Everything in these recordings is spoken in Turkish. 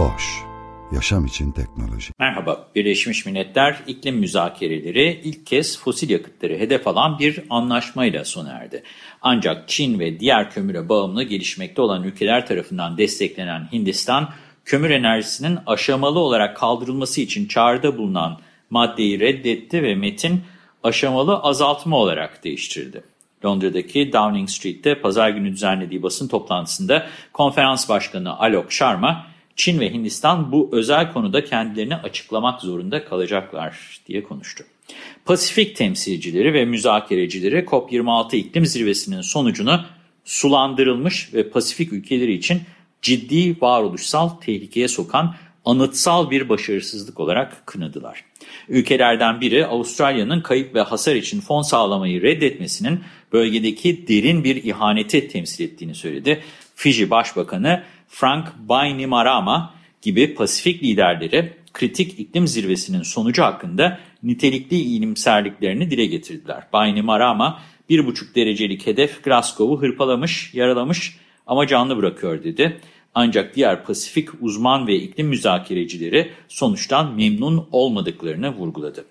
Boş, yaşam için teknoloji. Merhaba, Birleşmiş Milletler iklim müzakereleri ilk kez fosil yakıtları hedef alan bir anlaşmayla sona erdi. Ancak Çin ve diğer kömüre bağımlı gelişmekte olan ülkeler tarafından desteklenen Hindistan, kömür enerjisinin aşamalı olarak kaldırılması için çağrıda bulunan maddeyi reddetti ve metin aşamalı azaltma olarak değiştirildi. Londra'daki Downing Street'te pazar günü düzenlediği basın toplantısında konferans başkanı Alok Sharma, Çin ve Hindistan bu özel konuda kendilerini açıklamak zorunda kalacaklar diye konuştu. Pasifik temsilcileri ve müzakerecileri COP26 iklim zirvesinin sonucunu sulandırılmış ve Pasifik ülkeleri için ciddi varoluşsal tehlikeye sokan anıtsal bir başarısızlık olarak kınadılar. Ülkelerden biri Avustralya'nın kayıp ve hasar için fon sağlamayı reddetmesinin bölgedeki derin bir ihaneti temsil ettiğini söyledi. Fiji Başbakanı Frank Bainimarama gibi Pasifik liderleri kritik iklim zirvesinin sonucu hakkında nitelikli iyimserliklerini dile getirdiler. Bainimarama 1,5 derecelik hedef Glasgow'u hırpalamış, yaralamış ama canlı bırakıyor dedi. Ancak diğer Pasifik uzman ve iklim müzakerecileri sonuçtan memnun olmadıklarını vurguladı.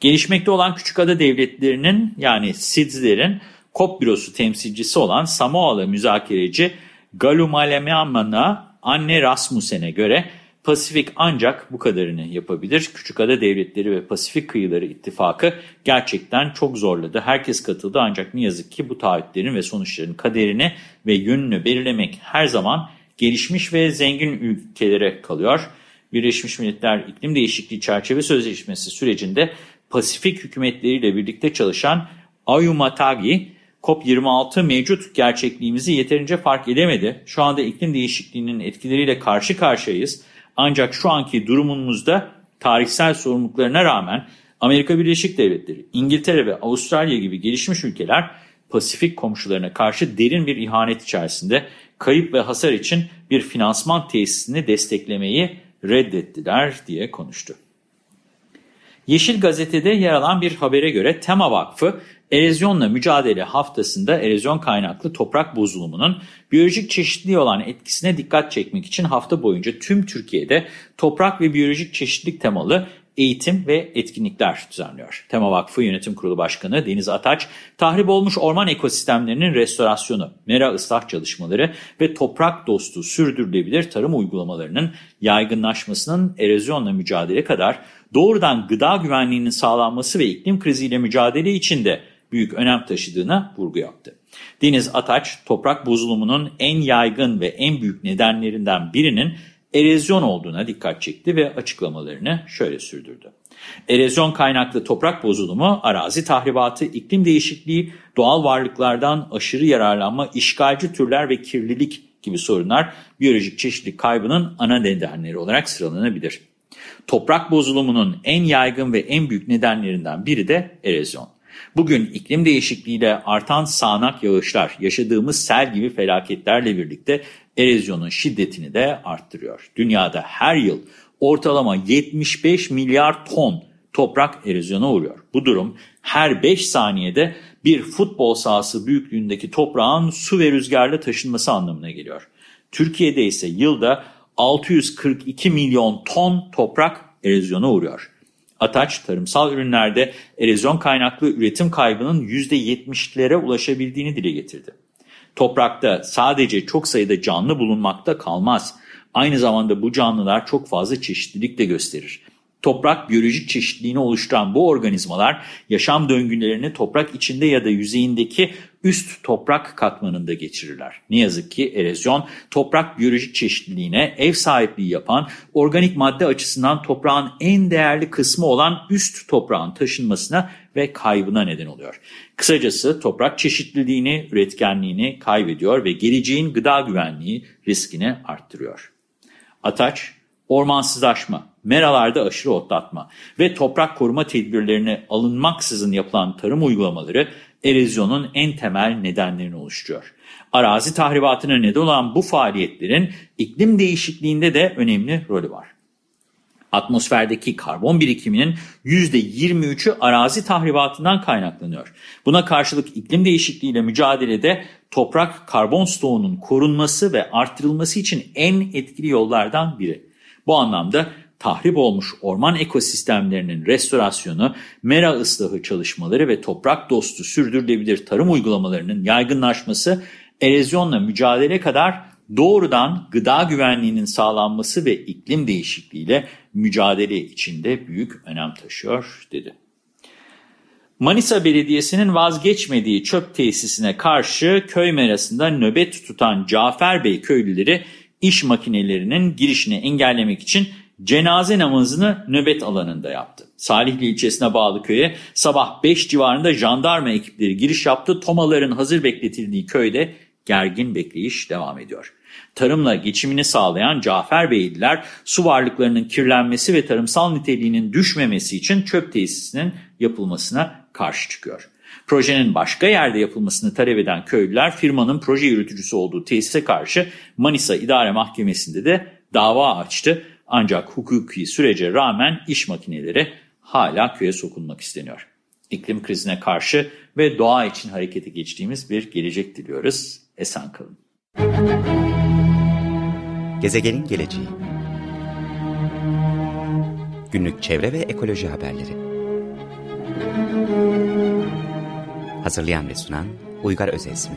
Gelişmekte olan Küçükada Devletleri'nin yani SIDS'lerin COP bürosu temsilcisi olan Samoalı müzakereci Galumalemamana Anne Rasmussen'e göre Pasifik ancak bu kadarını yapabilir. Küçükada Devletleri ve Pasifik Kıyıları İttifakı gerçekten çok zorladı. Herkes katıldı ancak ne yazık ki bu taahhütlerin ve sonuçların kaderini ve yönünü belirlemek her zaman gelişmiş ve zengin ülkelere kalıyor. Birleşmiş Milletler İklim Değişikliği Çerçeve Sözleşmesi sürecinde Pasifik hükümetleriyle birlikte çalışan Ayumatagi, COP26 mevcut gerçekliğimizi yeterince fark edemedi. Şu anda iklim değişikliğinin etkileriyle karşı karşıyayız. Ancak şu anki durumumuzda tarihsel sorumluluklarına rağmen Amerika Birleşik Devletleri, İngiltere ve Avustralya gibi gelişmiş ülkeler Pasifik komşularına karşı derin bir ihanet içerisinde kayıp ve hasar için bir finansman tesisini desteklemeyi reddettiler diye konuştu. Yeşil Gazete'de yer alan bir habere göre Tema Vakfı, erozyonla mücadele haftasında erozyon kaynaklı toprak bozulumunun biyolojik çeşitliliğe olan etkisine dikkat çekmek için hafta boyunca tüm Türkiye'de toprak ve biyolojik çeşitlilik temalı eğitim ve etkinlikler düzenliyor. Tema Vakfı Yönetim Kurulu Başkanı Deniz Ataç, tahrip olmuş orman ekosistemlerinin restorasyonu, mera ıslah çalışmaları ve toprak dostu sürdürülebilir tarım uygulamalarının yaygınlaşmasının erozyonla mücadele kadar doğrudan gıda güvenliğinin sağlanması ve iklim kriziyle mücadele için de büyük önem taşıdığına vurgu yaptı. Deniz Ataç, toprak bozulumunun en yaygın ve en büyük nedenlerinden birinin erozyon olduğuna dikkat çekti ve açıklamalarını şöyle sürdürdü. Erozyon kaynaklı toprak bozulumu, arazi tahribatı, iklim değişikliği, doğal varlıklardan aşırı yararlanma, işgalci türler ve kirlilik gibi sorunlar biyolojik çeşitlilik kaybının ana nedenleri olarak sıralanabilir. Toprak bozulumunun en yaygın ve en büyük nedenlerinden biri de erozyon. Bugün iklim değişikliğiyle artan sağanak yağışlar, yaşadığımız sel gibi felaketlerle birlikte erozyonun şiddetini de arttırıyor. Dünyada her yıl ortalama 75 milyar ton toprak erozyona uğruyor. Bu durum her 5 saniyede bir futbol sahası büyüklüğündeki toprağın su ve rüzgarla taşınması anlamına geliyor. Türkiye'de ise yılda 642 milyon ton toprak erozyona uğruyor. Ataç, tarımsal ürünlerde erozyon kaynaklı üretim kaybının %70'lere ulaşabildiğini dile getirdi. Toprakta sadece çok sayıda canlı bulunmakta kalmaz. Aynı zamanda bu canlılar çok fazla çeşitlilik de gösterir. Toprak biyolojik çeşitliliğini oluşturan bu organizmalar yaşam döngülerini toprak içinde ya da yüzeyindeki üst toprak katmanında geçirirler. Ne yazık ki erozyon toprak biyolojik çeşitliliğine ev sahipliği yapan organik madde açısından toprağın en değerli kısmı olan üst toprağın taşınmasına ve kaybına neden oluyor. Kısacası toprak çeşitliliğini, üretkenliğini kaybediyor ve geleceğin gıda güvenliği riskini arttırıyor. Ataç, ormansızlaşma, meralarda aşırı otlatma ve toprak koruma tedbirlerini alınmaksızın yapılan tarım uygulamaları erozyonun en temel nedenlerini oluşturuyor. Arazi tahribatına neden olan bu faaliyetlerin iklim değişikliğinde de önemli rolü var. Atmosferdeki karbon birikiminin %23'ü arazi tahribatından kaynaklanıyor. Buna karşılık iklim değişikliğiyle mücadelede toprak karbon stoğunun korunması ve artırılması için en etkili yollardan biri. Bu anlamda tahrip olmuş orman ekosistemlerinin restorasyonu, mera ıslahı çalışmaları ve toprak dostu sürdürülebilir tarım uygulamalarının yaygınlaşması erozyonla mücadele kadar doğrudan gıda güvenliğinin sağlanması ve iklim değişikliğiyle mücadele içinde büyük önem taşıyor dedi. Manisa Belediyesi'nin vazgeçmediği çöp tesisine karşı köy merasında nöbet tutan Cafer Bey köylüleri iş makinelerinin girişini engellemek için cenaze namazını nöbet alanında yaptı. Salihli ilçesine bağlı köye sabah 5 civarında jandarma ekipleri giriş yaptı. Tomaların hazır bekletildiği köyde gergin bekleyiş devam ediyor. Tarımla geçimini sağlayan Cafer Beyliler su varlıklarının kirlenmesi ve tarımsal niteliğinin düşmemesi için çöp tesisinin yapılmasına karşı çıkıyor. Projenin başka yerde yapılmasını talep eden köylüler firmanın proje yürütücüsü olduğu tesise karşı Manisa İdare Mahkemesi'nde de dava açtı. Ancak hukuki sürece rağmen iş makineleri hala köye sokulmak isteniyor. İklim krizine karşı ve doğa için harekete geçtiğimiz bir gelecek diliyoruz. Esen kalın. Gezegenin geleceği Günlük çevre ve ekoloji haberleri Hazırlayan ve sunan Uygar Özesmi